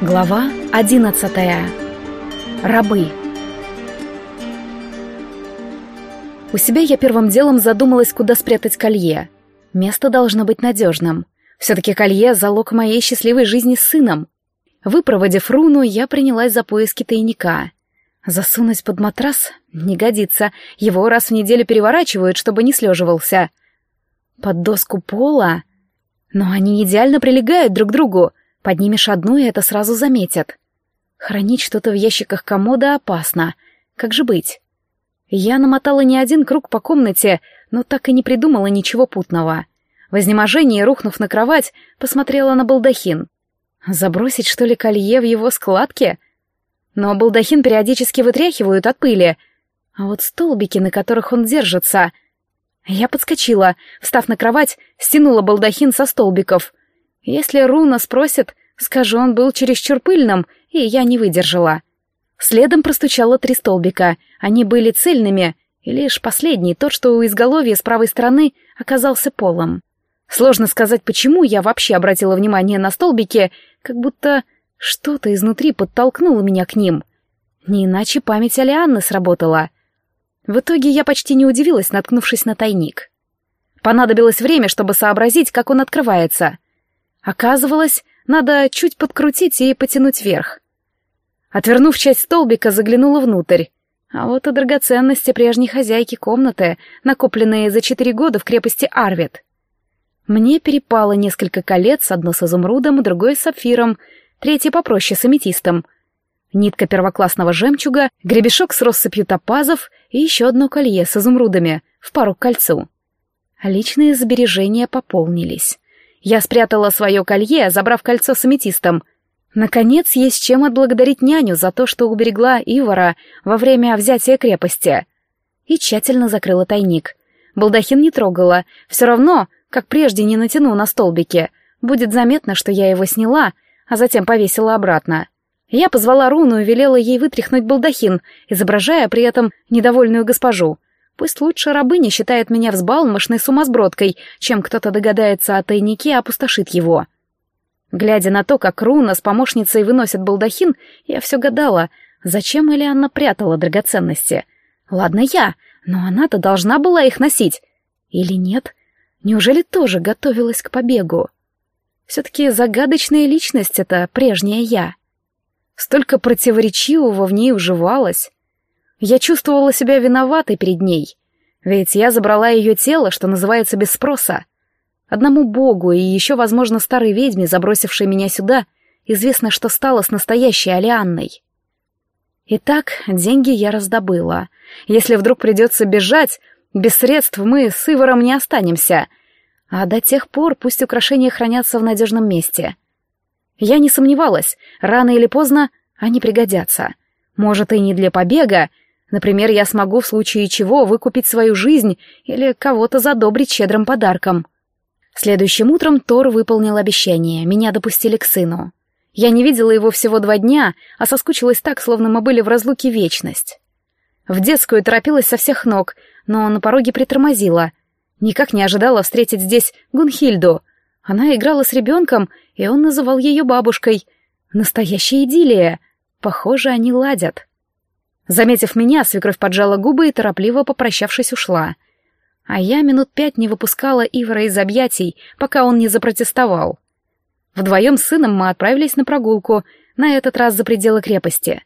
Глава одиннадцатая. Рабы. У себя я первым делом задумалась, куда спрятать колье. Место должно быть надежным. Все-таки колье — залог моей счастливой жизни с сыном. Выпроводив руну, я принялась за поиски тайника. Засунуть под матрас не годится, его раз в неделю переворачивают, чтобы не слеживался. Под доску пола... Но они идеально прилегают друг к другу — Поднимешь одну, и это сразу заметят. Хранить что-то в ящиках комода опасно. Как же быть? Я намотала не один круг по комнате, но так и не придумала ничего путного. В изнеможении, рухнув на кровать, посмотрела на балдахин. Забросить, что ли, колье в его складке? Но балдахин периодически вытряхивают от пыли. А вот столбики, на которых он держится... Я подскочила, встав на кровать, стянула балдахин со столбиков — если Руна спросит, скажу, он был чересчур пыльным, и я не выдержала. Следом простучало три столбика. Они были цельными, и лишь последний, тот, что у изголовья с правой стороны, оказался полом. Сложно сказать, почему я вообще обратила внимание на столбики, как будто что-то изнутри подтолкнуло меня к ним. Не иначе память Алианны сработала. В итоге я почти не удивилась, наткнувшись на тайник. Понадобилось время, чтобы сообразить, как он открывается — Оказывалось, надо чуть подкрутить и потянуть вверх. Отвернув часть столбика, заглянула внутрь. А вот и драгоценности прежней хозяйки комнаты, накопленные за четыре года в крепости Арвид. Мне перепало несколько колец, одно с изумрудом, другое с сапфиром, третье попроще с аметистом. Нитка первоклассного жемчуга, гребешок с россыпью топазов и еще одно колье с изумрудами в пару к кольцу. Личные сбережения пополнились. Я спрятала свое колье, забрав кольцо с аметистом. Наконец, есть чем отблагодарить няню за то, что уберегла Ивара во время взятия крепости. И тщательно закрыла тайник. Балдахин не трогала. Все равно, как прежде, не натяну на столбике. Будет заметно, что я его сняла, а затем повесила обратно. Я позвала Руну и велела ей вытряхнуть балдахин, изображая при этом недовольную госпожу — Пусть лучше рабыня считает меня взбалмошной сумасбродкой, чем кто-то догадается о тайнике и опустошит его. Глядя на то, как Руна с помощницей выносят балдахин, я все гадала, зачем Элианна прятала драгоценности. Ладно я, но она-то должна была их носить. Или нет? Неужели тоже готовилась к побегу? Все-таки загадочная личность — это прежняя я. Столько противоречивого в ней уживалось. Я чувствовала себя виноватой перед ней, ведь я забрала ее тело, что называется, без спроса. Одному богу и еще, возможно, старой ведьме, забросившей меня сюда, известно, что стало с настоящей Алианной. Итак, деньги я раздобыла. Если вдруг придется бежать, без средств мы с Иваром не останемся. А до тех пор пусть украшения хранятся в надежном месте. Я не сомневалась, рано или поздно они пригодятся. Может, и не для побега, Например, я смогу в случае чего выкупить свою жизнь или кого-то задобрить щедрым подарком. Следующим утром Тор выполнил обещание, меня допустили к сыну. Я не видела его всего два дня, а соскучилась так, словно мы были в разлуке вечность. В детскую торопилась со всех ног, но на пороге притормозила. Никак не ожидала встретить здесь Гунхильду. Она играла с ребенком, и он называл ее бабушкой. Настоящая идиллия. Похоже, они ладят. Заметив меня, свекровь поджала губы и, торопливо попрощавшись, ушла. А я минут пять не выпускала Ивара из объятий, пока он не запротестовал. Вдвоем с сыном мы отправились на прогулку, на этот раз за пределы крепости.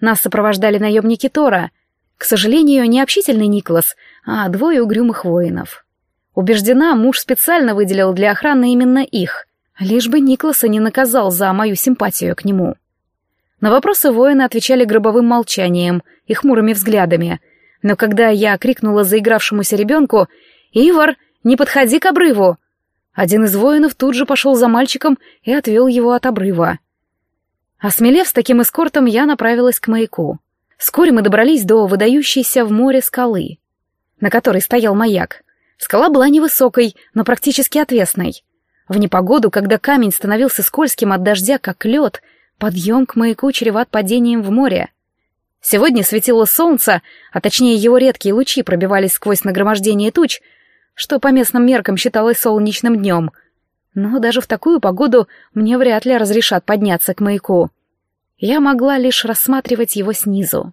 Нас сопровождали наемники Тора. К сожалению, не общительный Николас, а двое угрюмых воинов. Убеждена, муж специально выделил для охраны именно их, лишь бы Николаса не наказал за мою симпатию к нему. На вопросы воины отвечали гробовым молчанием и хмурыми взглядами. Но когда я крикнула заигравшемуся ребенку «Ивар, не подходи к обрыву!», один из воинов тут же пошел за мальчиком и отвел его от обрыва. Осмелев с таким эскортом, я направилась к маяку. Вскоре мы добрались до выдающейся в море скалы, на которой стоял маяк. Скала была невысокой, но практически отвесной. В непогоду, когда камень становился скользким от дождя, как лед — Подъем к маяку чреват падением в море. Сегодня светило солнце, а точнее его редкие лучи пробивались сквозь нагромождение туч, что по местным меркам считалось солнечным днем. но даже в такую погоду мне вряд ли разрешат подняться к маяку. Я могла лишь рассматривать его снизу.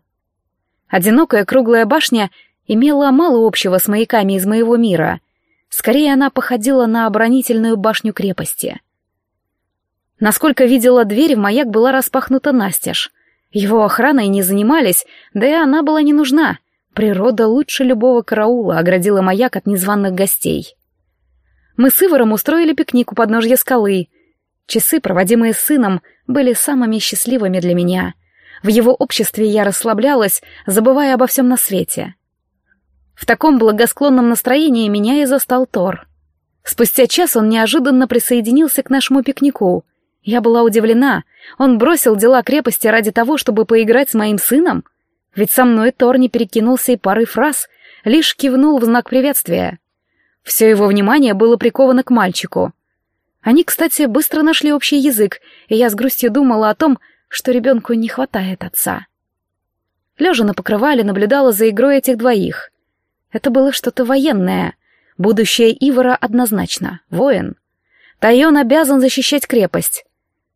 Одинокая круглая башня имела мало общего с маяками из моего мира. Скорее, она походила на оборонительную башню крепости. Насколько видела дверь, маяк была распахнута настежь. Его охраной не занимались, да и она была не нужна. Природа лучше любого караула оградила маяк от незваных гостей. Мы с Ивором устроили пикник у подножья скалы. Часы, проводимые сыном, были самыми счастливыми для меня. В его обществе я расслаблялась, забывая обо всем на свете. В таком благосклонном настроении меня и застал Тор. Спустя час он неожиданно присоединился к нашему пикнику. Я была удивлена. Он бросил дела крепости ради того, чтобы поиграть с моим сыном? Ведь со мной Тор не перекинулся и парой фраз, лишь кивнул в знак приветствия. Все его внимание было приковано к мальчику. Они, кстати, быстро нашли общий язык, и я с грустью думала о том, что ребенку не хватает отца. Лежа на покрывале, наблюдала за игрой этих двоих. Это было что-то военное. Будущее Ивара однозначно. Воин. Тайон обязан защищать крепость.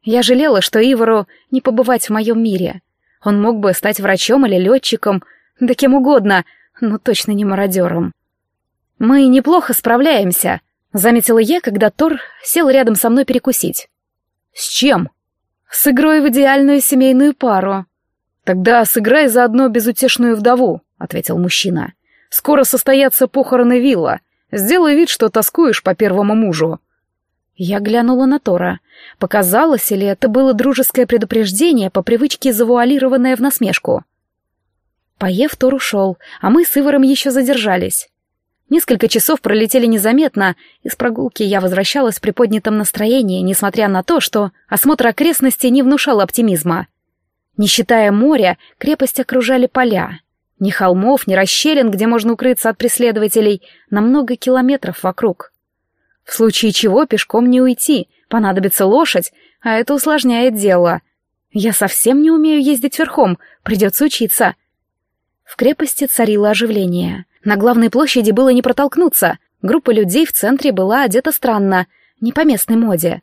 Я жалела, что Ивару не побывать в моем мире. Он мог бы стать врачом или летчиком, да кем угодно, но точно не мародером. «Мы неплохо справляемся», — заметила я, когда Тор сел рядом со мной перекусить. «С чем?» «С игрой в идеальную семейную пару». «Тогда сыграй заодно безутешную вдову», — ответил мужчина. «Скоро состоятся похороны Вилла. Сделай вид, что тоскуешь по первому мужу». Я глянула на Тора. Показалось, или это было дружеское предупреждение, по привычке завуалированное в насмешку. Поев, Тор ушел, а мы с Иваром еще задержались. Несколько часов пролетели незаметно, из прогулки я возвращалась в приподнятом настроении, несмотря на то, что осмотр окрестностей не внушал оптимизма. Не считая моря, крепость окружали поля. Ни холмов, ни расщелин, где можно укрыться от преследователей, на много километров вокруг. В случае чего пешком не уйти, понадобится лошадь, а это усложняет дело. Я совсем не умею ездить верхом, придется учиться. В крепости царило оживление. На главной площади было не протолкнуться. Группа людей в центре была одета странно, не по местной моде.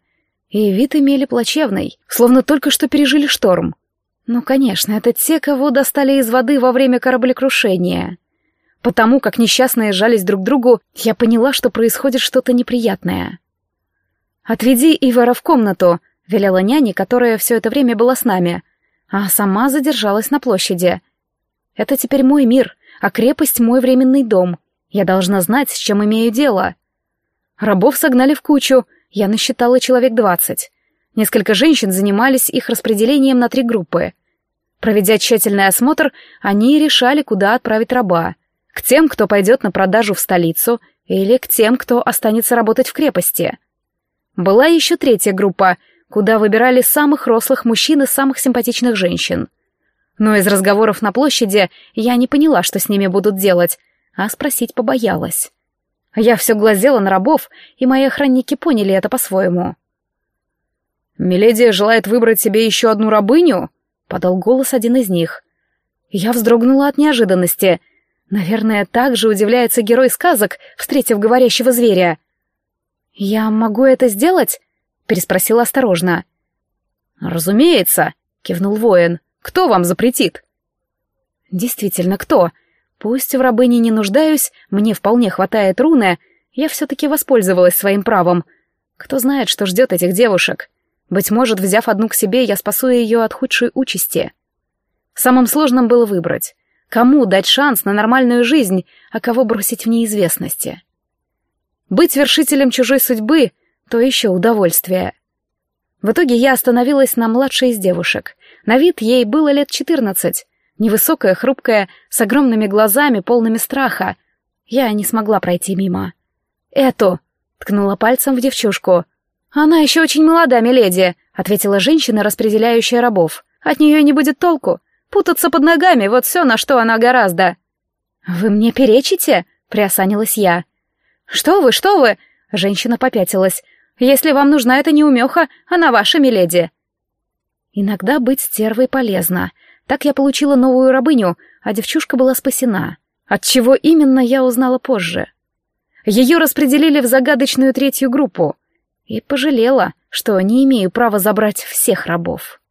И вид имели плачевный, словно только что пережили шторм. Ну, конечно, это те, кого достали из воды во время кораблекрушения. Потому как несчастные жались друг к другу, я поняла, что происходит что-то неприятное. «Отведи Ивара в комнату», — велела няня, которая все это время была с нами, а сама задержалась на площади. «Это теперь мой мир, а крепость — мой временный дом. Я должна знать, с чем имею дело. Рабов согнали в кучу, я насчитала человек двадцать. Несколько женщин занимались их распределением на три группы. Проведя тщательный осмотр, они решали, куда отправить раба. К тем, кто пойдет на продажу в столицу, или к тем, кто останется работать в крепости. Была еще третья группа, куда выбирали самых рослых мужчин и самых симпатичных женщин — но из разговоров на площади я не поняла, что с ними будут делать, а спросить побоялась. Я все глазела на рабов, и мои охранники поняли это по-своему. «Миледи желает выбрать себе еще одну рабыню?» — подал голос один из них. Я вздрогнула от неожиданности. Наверное, так же удивляется герой сказок, встретив говорящего зверя. «Я могу это сделать?» — переспросила осторожно. «Разумеется», — кивнул воин. Кто вам запретит?» «Действительно, кто? Пусть в рабыне не нуждаюсь, мне вполне хватает руны, я все-таки воспользовалась своим правом. Кто знает, что ждет этих девушек. Быть может, взяв одну к себе, я спасу ее от худшей участи. Самым сложным было выбрать. Кому дать шанс на нормальную жизнь, а кого бросить в неизвестности. Быть вершителем чужой судьбы — то еще удовольствие. В итоге я остановилась на младшей из девушек. На вид ей было лет четырнадцать. Невысокая, хрупкая, с огромными глазами, полными страха. Я не смогла пройти мимо. «Эту!» — ткнула пальцем в девчушку. «Она еще очень молода, миледи», — ответила женщина, распределяющая рабов. «От нее не будет толку. Путаться под ногами — вот все, на что она гораздо». «Вы мне перечите?» — приосанилась я. «Что вы, что вы?» — женщина попятилась. «Если вам нужна эта неумеха, она ваша, миледи». Иногда быть стервой полезно. Так я получила новую рабыню, а девчушка была спасена. От чего именно, я узнала позже. Ее распределили в загадочную третью группу. И пожалела, что не имею права забрать всех рабов.